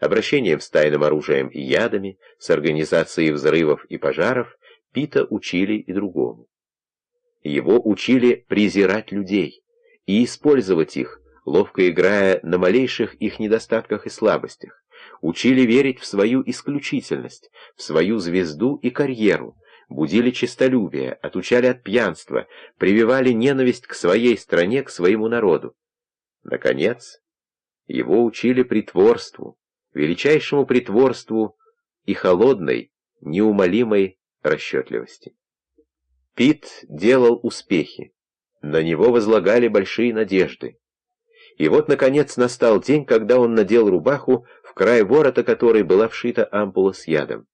обращением с тайным оружием и ядами, с организацией взрывов и пожаров, Пита учили и другому. Его учили презирать людей и использовать их, ловко играя на малейших их недостатках и слабостях, учили верить в свою исключительность, в свою звезду и карьеру, будили честолюбие, отучали от пьянства, прививали ненависть к своей стране, к своему народу. Наконец, его учили притворству, величайшему притворству и холодной, неумолимой расчетливости. Пит делал успехи, на него возлагали большие надежды. И вот, наконец, настал день, когда он надел рубаху, в край ворота которой была вшита ампула с ядом.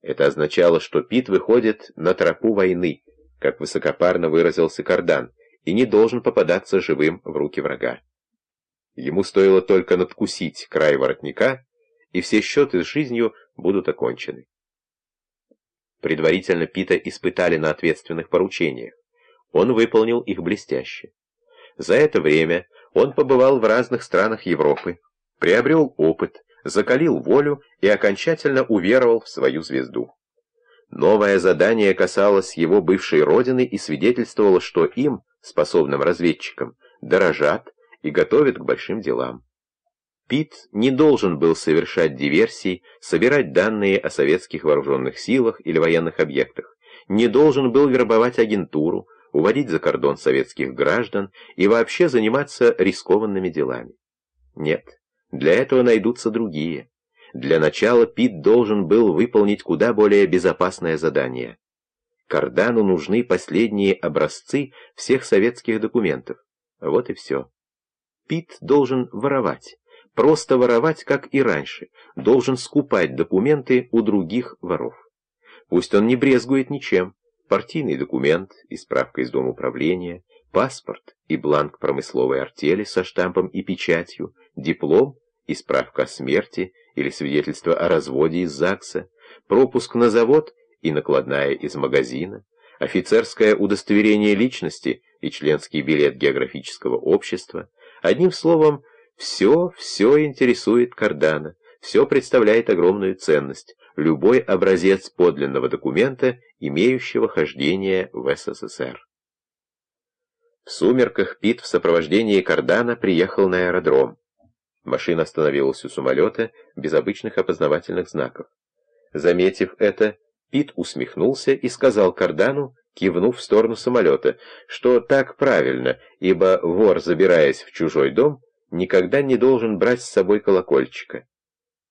Это означало, что Пит выходит на тропу войны, как высокопарно выразился Кардан, и не должен попадаться живым в руки врага. Ему стоило только надкусить край воротника, и все счеты с жизнью будут окончены. Предварительно Пита испытали на ответственных поручениях. Он выполнил их блестяще. За это время он побывал в разных странах Европы, приобрел опыт, закалил волю и окончательно уверовал в свою звезду. Новое задание касалось его бывшей родины и свидетельствовало, что им, способным разведчикам, дорожат и готовят к большим делам. Пит не должен был совершать диверсий, собирать данные о советских вооруженных силах или военных объектах, не должен был вербовать агентуру, уводить за кордон советских граждан и вообще заниматься рискованными делами. Нет, для этого найдутся другие. Для начала Пит должен был выполнить куда более безопасное задание. Кардану нужны последние образцы всех советских документов. Вот и все. Пит должен воровать. Просто воровать, как и раньше. Должен скупать документы у других воров. Пусть он не брезгует ничем. Партийный документ и справка из Дома управления, паспорт и бланк промысловой артели со штампом и печатью, диплом и справка о смерти или свидетельство о разводе из ЗАГСа, пропуск на завод и накладная из магазина, офицерское удостоверение личности и членский билет географического общества. Одним словом, все, все интересует Кардана, все представляет огромную ценность, любой образец подлинного документа, имеющего хождение в СССР. В сумерках Пит в сопровождении Кардана приехал на аэродром. Машина остановилась у самолета без обычных опознавательных знаков. Заметив это, Пит усмехнулся и сказал Кардану, кивнув в сторону самолета, что так правильно, ибо вор, забираясь в чужой дом, никогда не должен брать с собой колокольчика.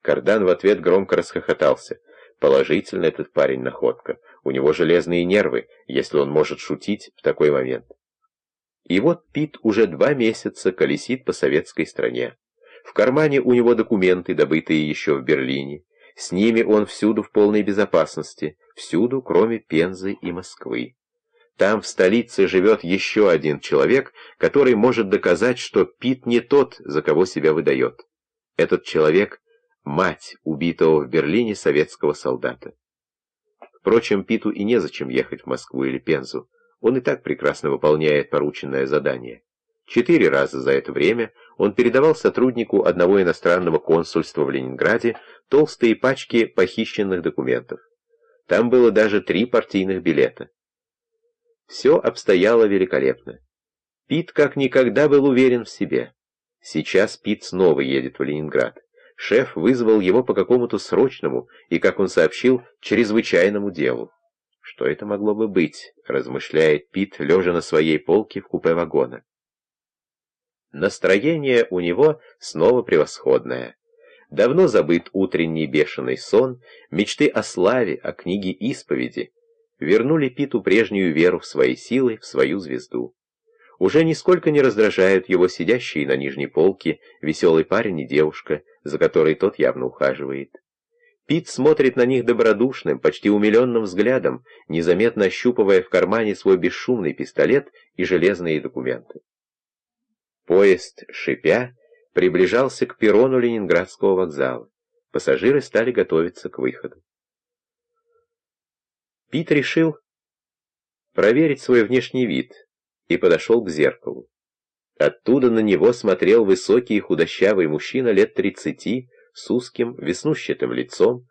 Кардан в ответ громко расхохотался. Положительно этот парень находка. У него железные нервы, если он может шутить в такой момент. И вот Пит уже два месяца колесит по советской стране. В кармане у него документы, добытые еще в Берлине. С ними он всюду в полной безопасности, всюду, кроме Пензы и Москвы. Там, в столице, живет еще один человек, который может доказать, что Пит не тот, за кого себя выдает. Этот человек — мать убитого в Берлине советского солдата. Впрочем, Питу и незачем ехать в Москву или Пензу. Он и так прекрасно выполняет порученное задание. Четыре раза за это время он передавал сотруднику одного иностранного консульства в Ленинграде толстые пачки похищенных документов. Там было даже три партийных билета. Все обстояло великолепно. Пит как никогда был уверен в себе. Сейчас Пит снова едет в Ленинград. Шеф вызвал его по какому-то срочному и, как он сообщил, чрезвычайному делу. Что это могло бы быть, размышляет Пит, лежа на своей полке в купе вагона. Настроение у него снова превосходное. Давно забыт утренний бешеный сон, мечты о славе, о книге исповеди, вернули Питу прежнюю веру в свои силы, в свою звезду. Уже нисколько не раздражают его сидящие на нижней полке веселый парень и девушка, за которой тот явно ухаживает. Пит смотрит на них добродушным, почти умиленным взглядом, незаметно ощупывая в кармане свой бесшумный пистолет и железные документы. Поезд, шипя, приближался к перрону Ленинградского вокзала. Пассажиры стали готовиться к выходу. Пит решил проверить свой внешний вид и подошел к зеркалу. Оттуда на него смотрел высокий и худощавый мужчина лет тридцати, с узким, веснущатым лицом,